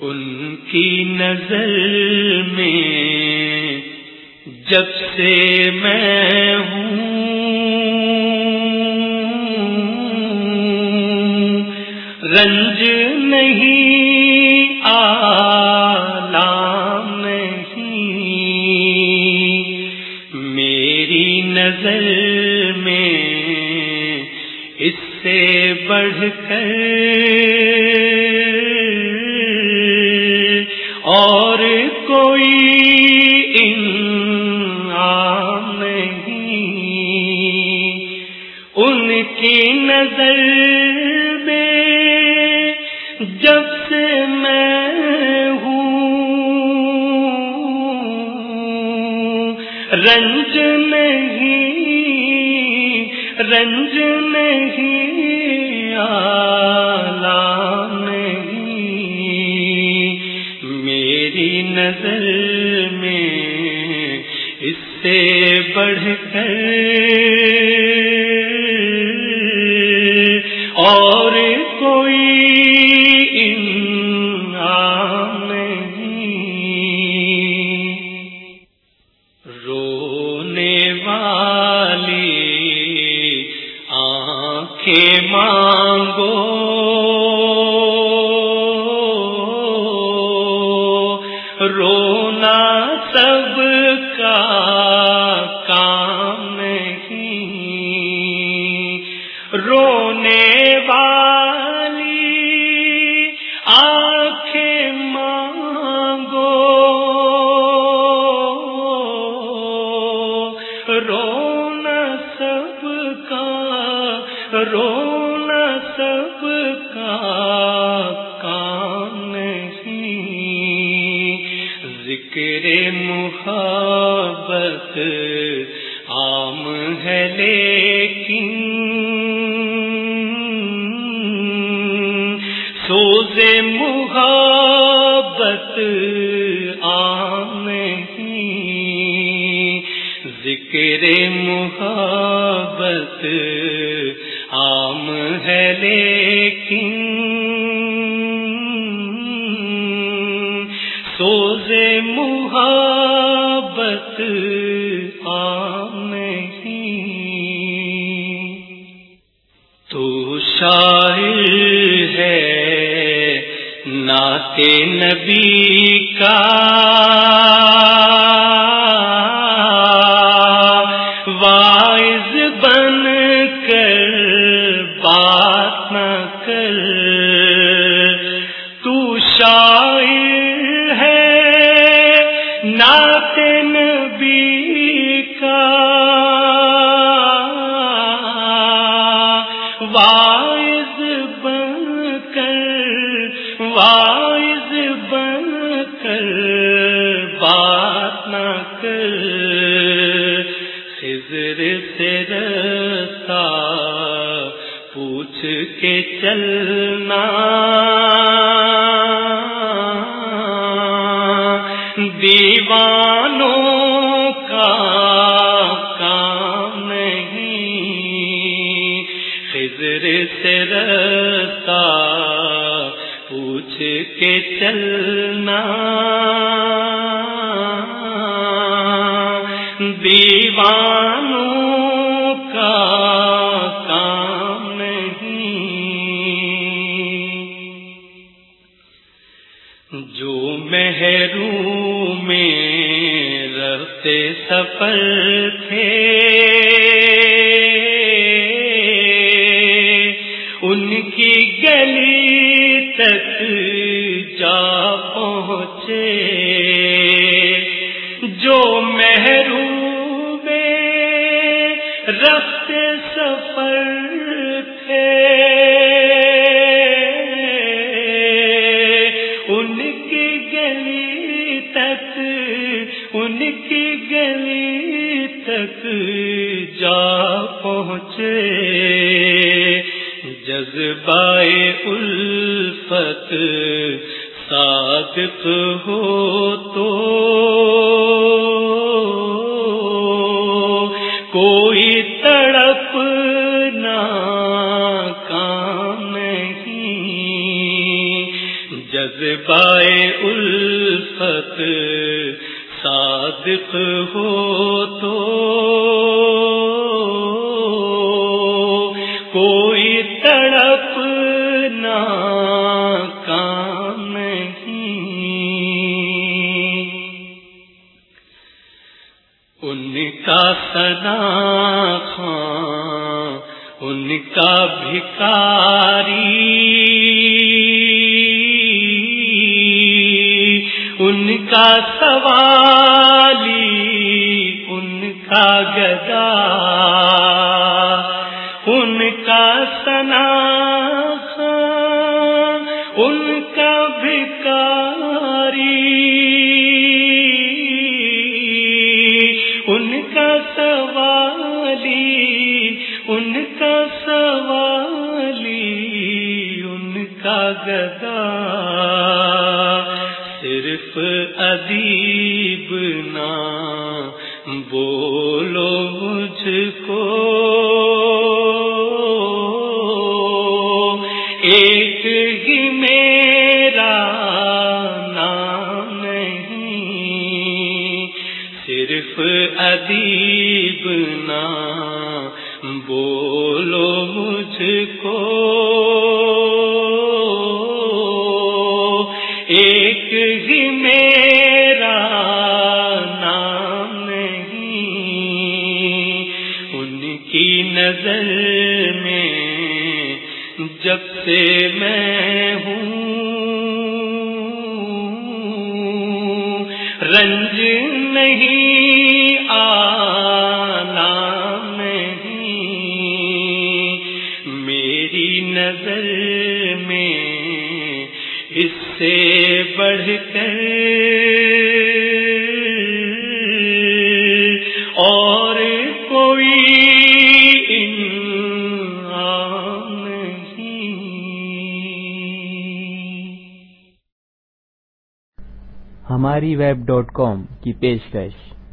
ان کی نظر میں جب سے میں ہوں، رنج نہیں آلام نہیں۔ میری نظر میں اس سے بڑھ کر نظر میں جب سے میں ہوں۔ رنج نہیں رنج نہیں، آلہ نظر میں اس سے بڑھ کر والی آنکھیں مانگو رونا سب کا، رونا سب کا کام ذکر محبت عام ہے لیکن سوز محبت عام نہیں۔ ذکر محبت عام ہے لیکن سوز محبت نہیں۔ تو شاعر ہے نعت نبی کا۔ کر وائز بن کر بات نہ کر۔ خضر سے رستا پوچھ کے چلنا۔ دیوانوں کا کام نہیں۔ خضر سے رستا پوچھ کے چلنا۔ دیوانوں کا کام نہیں۔ جو محروم میں رفتے سفر تھے۔ ان کی رفتے سفر تھے۔ ان کی گلی تک جا پہنچے۔ جذبائے الفت صادق ہو تو کوئی تڑپ نہ کام نہیں۔ جذبائے الفت صادق ہو تو ان کا سنا خان، ان کا بھکاری۔ ان کا سوالی، ان کا گدا۔ ان کا سنا ان کا گدا صرف ادیب نہ بولو مجھ کو۔ ایک ہی میرا نام نہیں، صرف ادیب نہ بولو مجھ کو۔ ہی میرا نام نہیں۔ ان کی نظر میں جب سے میں ہوں رنج نہیں اس سے بڑھ کر اور کوئی ہماری ویب ڈاٹ کام کی پیشکش۔